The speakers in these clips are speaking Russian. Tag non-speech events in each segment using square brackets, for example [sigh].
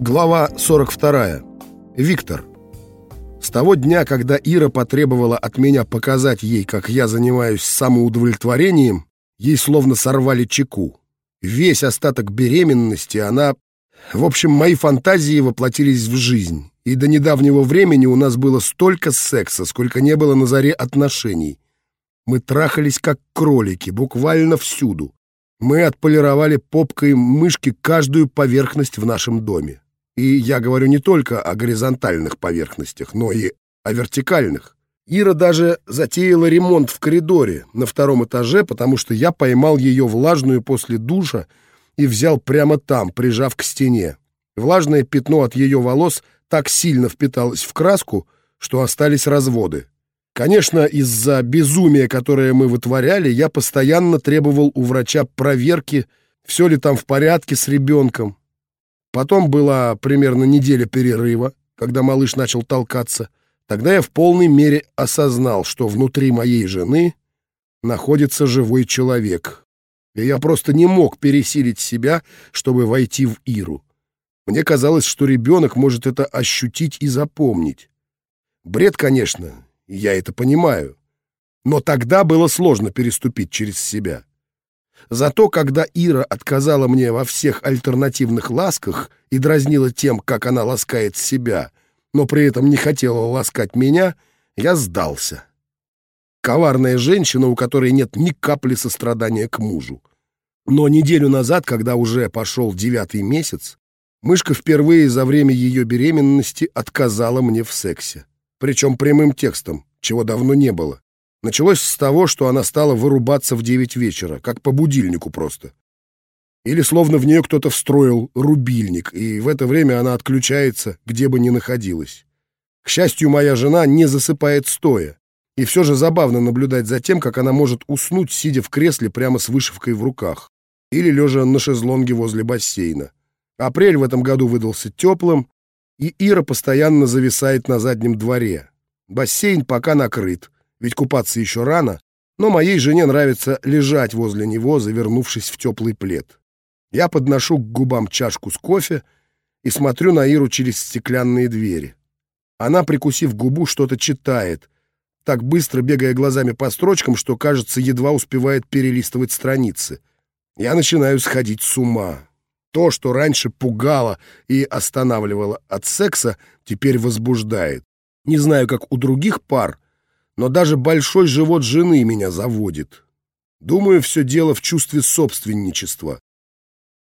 Глава 42. Виктор. С того дня, когда Ира потребовала от меня показать ей, как я занимаюсь самоудовлетворением, ей словно сорвали чеку. Весь остаток беременности она... В общем, мои фантазии воплотились в жизнь, и до недавнего времени у нас было столько секса, сколько не было на заре отношений. Мы трахались как кролики, буквально всюду. Мы отполировали попкой мышки каждую поверхность в нашем доме. И я говорю не только о горизонтальных поверхностях, но и о вертикальных. Ира даже затеяла ремонт в коридоре на втором этаже, потому что я поймал ее влажную после душа и взял прямо там, прижав к стене. Влажное пятно от ее волос так сильно впиталось в краску, что остались разводы. Конечно, из-за безумия, которое мы вытворяли, я постоянно требовал у врача проверки, все ли там в порядке с ребенком. Потом была примерно неделя перерыва, когда малыш начал толкаться. Тогда я в полной мере осознал, что внутри моей жены находится живой человек. И я просто не мог пересилить себя, чтобы войти в Иру. Мне казалось, что ребенок может это ощутить и запомнить. Бред, конечно, я это понимаю. Но тогда было сложно переступить через себя. Зато когда Ира отказала мне во всех альтернативных ласках и дразнила тем, как она ласкает себя, но при этом не хотела ласкать меня, я сдался. Коварная женщина, у которой нет ни капли сострадания к мужу. Но неделю назад, когда уже пошел девятый месяц, мышка впервые за время ее беременности отказала мне в сексе причем прямым текстом, чего давно не было. Началось с того, что она стала вырубаться в девять вечера, как по будильнику просто. Или словно в нее кто-то встроил рубильник, и в это время она отключается, где бы ни находилась. К счастью, моя жена не засыпает стоя, и все же забавно наблюдать за тем, как она может уснуть, сидя в кресле прямо с вышивкой в руках, или лежа на шезлонге возле бассейна. Апрель в этом году выдался теплым, и Ира постоянно зависает на заднем дворе. Бассейн пока накрыт, ведь купаться еще рано, но моей жене нравится лежать возле него, завернувшись в теплый плед. Я подношу к губам чашку с кофе и смотрю на Иру через стеклянные двери. Она, прикусив губу, что-то читает, так быстро бегая глазами по строчкам, что, кажется, едва успевает перелистывать страницы. Я начинаю сходить с ума. То, что раньше пугало и останавливало от секса, теперь возбуждает. Не знаю, как у других пар, но даже большой живот жены меня заводит. Думаю, все дело в чувстве собственничества.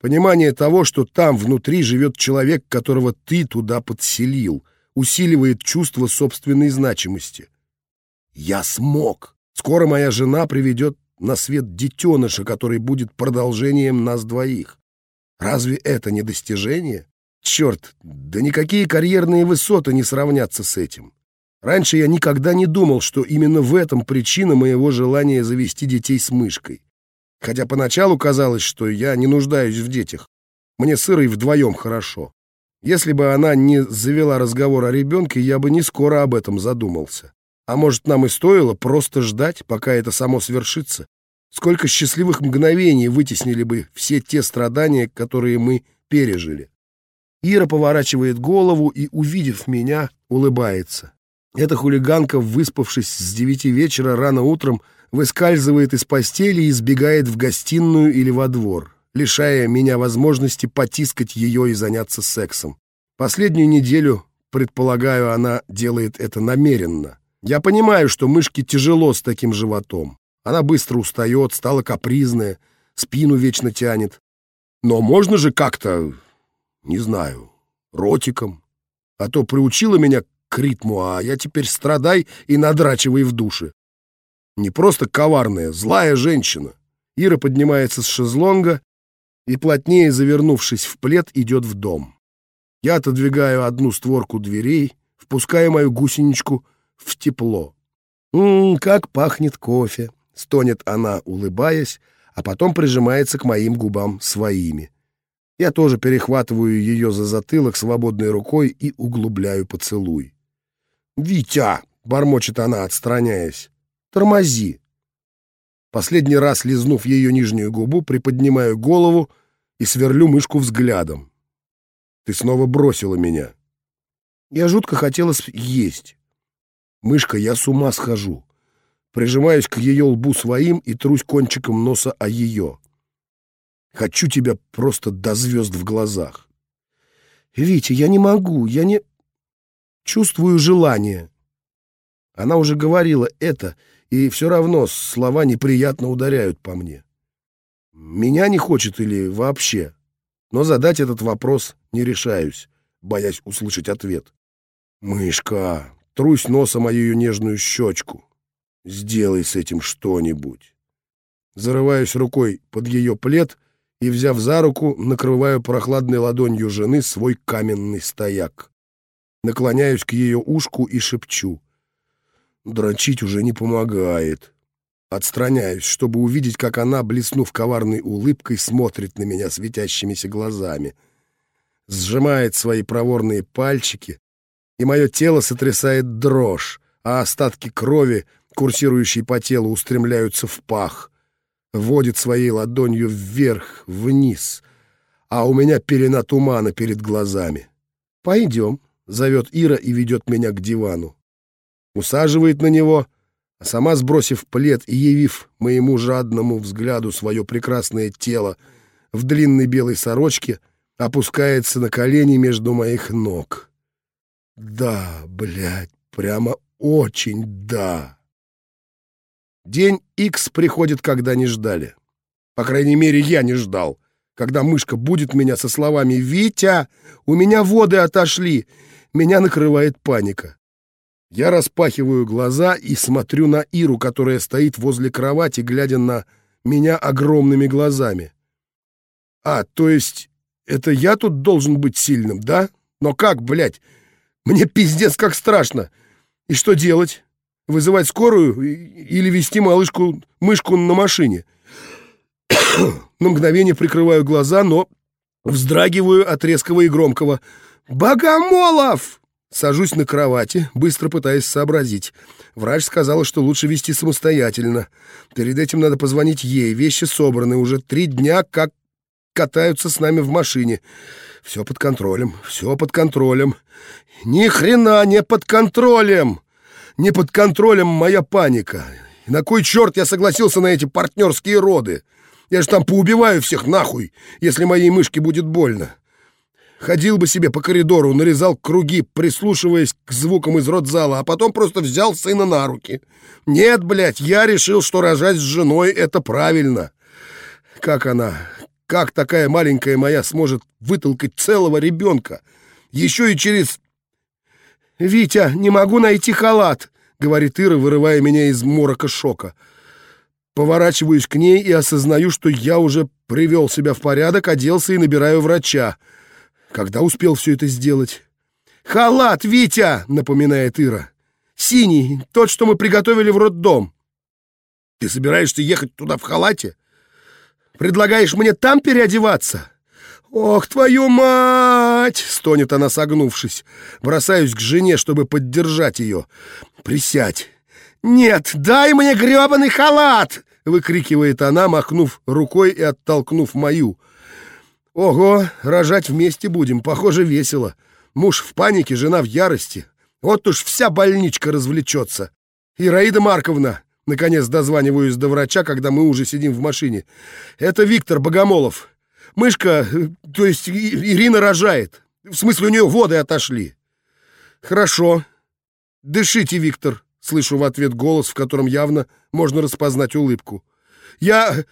Понимание того, что там внутри живет человек, которого ты туда подселил, усиливает чувство собственной значимости. Я смог. Скоро моя жена приведет на свет детеныша, который будет продолжением нас двоих. Разве это не достижение? Черт, да никакие карьерные высоты не сравнятся с этим. Раньше я никогда не думал, что именно в этом причина моего желания завести детей с мышкой. Хотя поначалу казалось, что я не нуждаюсь в детях. Мне с Ирой вдвоем хорошо. Если бы она не завела разговор о ребенке, я бы не скоро об этом задумался. А может, нам и стоило просто ждать, пока это само свершится? Сколько счастливых мгновений вытеснили бы все те страдания, которые мы пережили. Ира поворачивает голову и, увидев меня, улыбается. Эта хулиганка, выспавшись с девяти вечера рано утром, выскальзывает из постели и сбегает в гостиную или во двор, лишая меня возможности потискать ее и заняться сексом. Последнюю неделю, предполагаю, она делает это намеренно. Я понимаю, что мышке тяжело с таким животом. Она быстро устает, стала капризная, спину вечно тянет. Но можно же как-то, не знаю, ротиком. А то приучила меня к ритму, а я теперь страдай и надрачивай в душе. Не просто коварная, злая женщина. Ира поднимается с шезлонга и, плотнее завернувшись в плед, идет в дом. Я отодвигаю одну створку дверей, впускаю мою гусеничку в тепло. Ммм, как пахнет кофе. Стонет она, улыбаясь, а потом прижимается к моим губам своими. Я тоже перехватываю ее за затылок свободной рукой и углубляю поцелуй. «Витя!» — бормочет она, отстраняясь. «Тормози!» Последний раз, лизнув ее нижнюю губу, приподнимаю голову и сверлю мышку взглядом. Ты снова бросила меня. Я жутко хотела есть. Мышка, я с ума схожу. Прижимаюсь к ее лбу своим и трусь кончиком носа о ее. Хочу тебя просто до звезд в глазах. Витя, я не могу, я не... Чувствую желание. Она уже говорила это, и все равно слова неприятно ударяют по мне. Меня не хочет или вообще? Но задать этот вопрос не решаюсь, боясь услышать ответ. «Мышка, трусь носом о ее нежную щечку. Сделай с этим что-нибудь». Зарываюсь рукой под ее плед и, взяв за руку, накрываю прохладной ладонью жены свой каменный стояк. Наклоняюсь к ее ушку и шепчу. Дрочить уже не помогает. Отстраняюсь, чтобы увидеть, как она, блеснув коварной улыбкой, смотрит на меня светящимися глазами. Сжимает свои проворные пальчики, и мое тело сотрясает дрожь, а остатки крови, курсирующие по телу, устремляются в пах. Водит своей ладонью вверх, вниз, а у меня пелена тумана перед глазами. «Пойдем», — зовет Ира и ведет меня к дивану. Усаживает на него — а сама, сбросив плед и явив моему жадному взгляду свое прекрасное тело в длинной белой сорочке, опускается на колени между моих ног. Да, блядь, прямо очень да. День Икс приходит, когда не ждали. По крайней мере, я не ждал. Когда мышка будет меня со словами «Витя, у меня воды отошли», меня накрывает паника. Я распахиваю глаза и смотрю на Иру, которая стоит возле кровати, глядя на меня огромными глазами. А, то есть это я тут должен быть сильным, да? Но как, блядь? Мне пиздец как страшно. И что делать? Вызывать скорую или вести малышку, мышку на машине? [coughs] на мгновение прикрываю глаза, но вздрагиваю от резкого и громкого «Богомолов!» Сажусь на кровати, быстро пытаясь сообразить. Врач сказала, что лучше вести самостоятельно. Перед этим надо позвонить ей. Вещи собраны. Уже три дня как катаются с нами в машине. Все под контролем, все под контролем. Ни хрена не под контролем! Не под контролем моя паника. И на кой черт я согласился на эти партнерские роды? Я же там поубиваю всех нахуй, если моей мышке будет больно. Ходил бы себе по коридору, нарезал круги, прислушиваясь к звукам из родзала, а потом просто взял сына на руки. Нет, блядь, я решил, что рожать с женой — это правильно. Как она, как такая маленькая моя сможет вытолкать целого ребенка? Еще и через... «Витя, не могу найти халат», — говорит Ира, вырывая меня из морока шока. Поворачиваюсь к ней и осознаю, что я уже привел себя в порядок, оделся и набираю врача. Когда успел все это сделать? «Халат, Витя!» — напоминает Ира. «Синий, тот, что мы приготовили в роддом». «Ты собираешься ехать туда в халате? Предлагаешь мне там переодеваться?» «Ох, твою мать!» — стонет она, согнувшись. Бросаюсь к жене, чтобы поддержать ее. «Присядь!» «Нет, дай мне гребаный халат!» — выкрикивает она, махнув рукой и оттолкнув мою. Ого, рожать вместе будем, похоже, весело. Муж в панике, жена в ярости. Вот уж вся больничка развлечется. Ираида Марковна, наконец дозваниваюсь до врача, когда мы уже сидим в машине. Это Виктор Богомолов. Мышка, то есть Ирина рожает. В смысле, у нее воды отошли. Хорошо. Дышите, Виктор, слышу в ответ голос, в котором явно можно распознать улыбку. Я...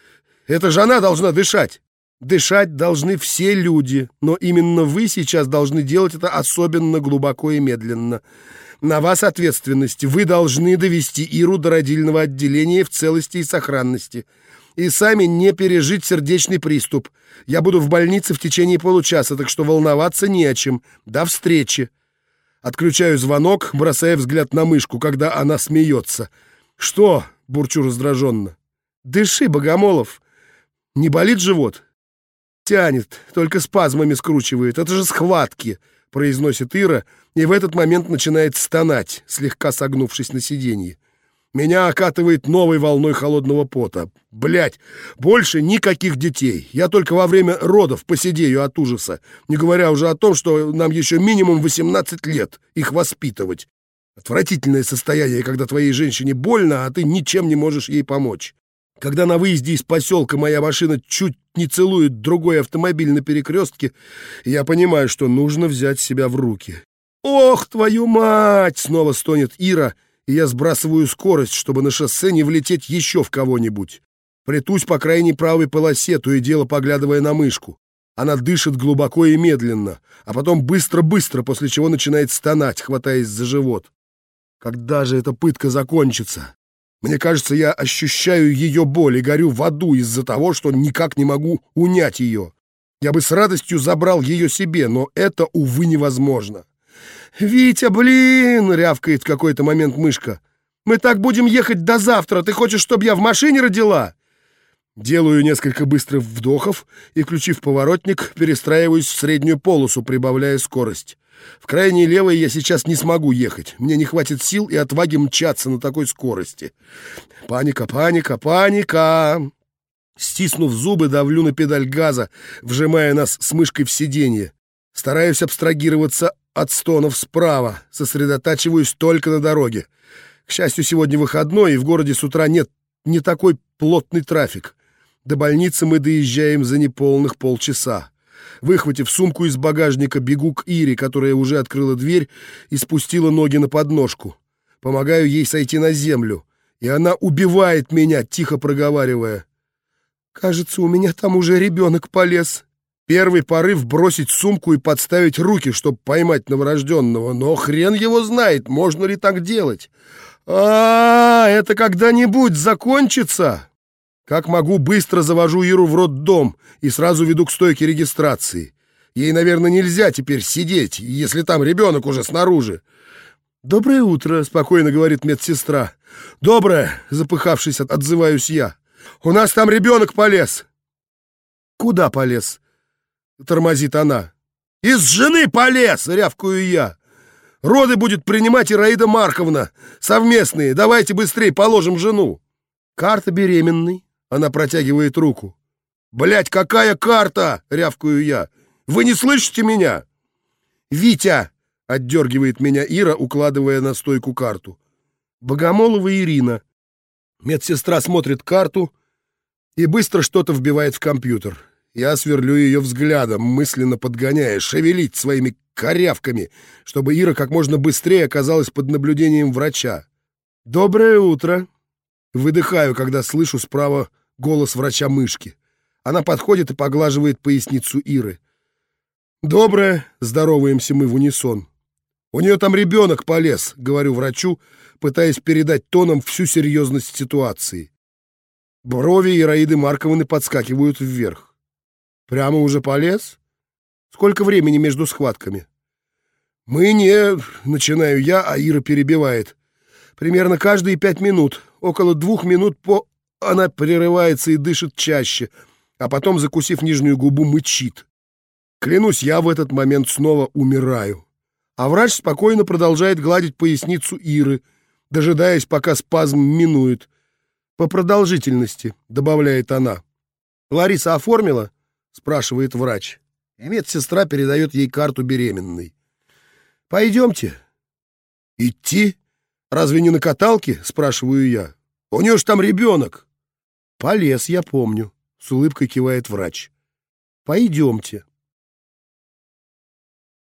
Это же она должна дышать. Дышать должны все люди, но именно вы сейчас должны делать это особенно глубоко и медленно. На вас ответственность. Вы должны довести Иру до родильного отделения в целости и сохранности. И сами не пережить сердечный приступ. Я буду в больнице в течение получаса, так что волноваться не о чем. До встречи. Отключаю звонок, бросая взгляд на мышку, когда она смеется. «Что?» — бурчу раздраженно. «Дыши, Богомолов. Не болит живот?» Тянет, только спазмами скручивает. Это же схватки, произносит Ира, и в этот момент начинает стонать, слегка согнувшись на сиденье. Меня окатывает новой волной холодного пота. Блять, больше никаких детей. Я только во время родов посидею от ужаса, не говоря уже о том, что нам еще минимум 18 лет их воспитывать. Отвратительное состояние, когда твоей женщине больно, а ты ничем не можешь ей помочь. Когда на выезде из поселка моя машина чуть не целует другой автомобиль на перекрестке, я понимаю, что нужно взять себя в руки. «Ох, твою мать!» — снова стонет Ира — и я сбрасываю скорость, чтобы на шоссе не влететь еще в кого-нибудь. Плетусь по крайней правой полосе, то и дело поглядывая на мышку. Она дышит глубоко и медленно, а потом быстро-быстро, после чего начинает стонать, хватаясь за живот. Когда же эта пытка закончится? Мне кажется, я ощущаю ее боль и горю в аду из-за того, что никак не могу унять ее. Я бы с радостью забрал ее себе, но это, увы, невозможно. «Витя, блин!» — рявкает какой-то момент мышка. «Мы так будем ехать до завтра. Ты хочешь, чтобы я в машине родила?» Делаю несколько быстрых вдохов и, включив поворотник, перестраиваюсь в среднюю полосу, прибавляя скорость. В крайней левой я сейчас не смогу ехать. Мне не хватит сил и отваги мчаться на такой скорости. Паника, паника, паника! Стиснув зубы, давлю на педаль газа, вжимая нас с мышкой в сиденье. Стараюсь абстрагироваться от стонов справа, сосредотачиваюсь только на дороге. К счастью, сегодня выходной, и в городе с утра нет не такой плотный трафик. До больницы мы доезжаем за неполных полчаса. Выхватив сумку из багажника, бегу к Ире, которая уже открыла дверь и спустила ноги на подножку. Помогаю ей сойти на землю, и она убивает меня, тихо проговаривая. «Кажется, у меня там уже ребенок полез». Первый порыв бросить сумку и подставить руки, чтобы поймать новорожденного, но хрен его знает, можно ли так делать. А, -а, -а это когда-нибудь закончится. Как могу, быстро завожу Иру в роддом и сразу веду к стойке регистрации. Ей, наверное, нельзя теперь сидеть, если там ребенок уже снаружи. «Доброе утро», — спокойно говорит медсестра. «Доброе», — запыхавшись, отзываюсь я. «У нас там ребенок полез». «Куда полез?» — тормозит она. «Из жены полез!» — рявкую я. «Роды будет принимать Ираида Марковна. Совместные. Давайте быстрее положим жену». «Карта беременной». Она протягивает руку. «Блядь, какая карта?» — рявкую я. «Вы не слышите меня?» «Витя!» — отдергивает меня Ира, укладывая на стойку карту. «Богомолова Ирина». Медсестра смотрит карту и быстро что-то вбивает в компьютер. Я сверлю ее взглядом, мысленно подгоняя, шевелить своими корявками, чтобы Ира как можно быстрее оказалась под наблюдением врача. «Доброе утро!» Выдыхаю, когда слышу справа голос врача-мышки. Она подходит и поглаживает поясницу Иры. «Доброе!» — здороваемся мы в унисон. «У нее там ребенок полез», — говорю врачу, пытаясь передать тоном всю серьезность ситуации. Брови Ираиды Марковны подскакивают вверх. Прямо уже полез? Сколько времени между схватками? Мы не... Начинаю я, а Ира перебивает. Примерно каждые пять минут. Около двух минут по... Она прерывается и дышит чаще, а потом, закусив нижнюю губу, мычит. Клянусь, я в этот момент снова умираю. А врач спокойно продолжает гладить поясницу Иры, дожидаясь, пока спазм минует. По продолжительности, добавляет она. Лариса оформила? спрашивает врач. И медсестра передает ей карту беременной. Пойдемте. Идти? Разве не на каталке? спрашиваю я. У нее ж там ребенок. Полез, я помню. С улыбкой кивает врач. Пойдемте.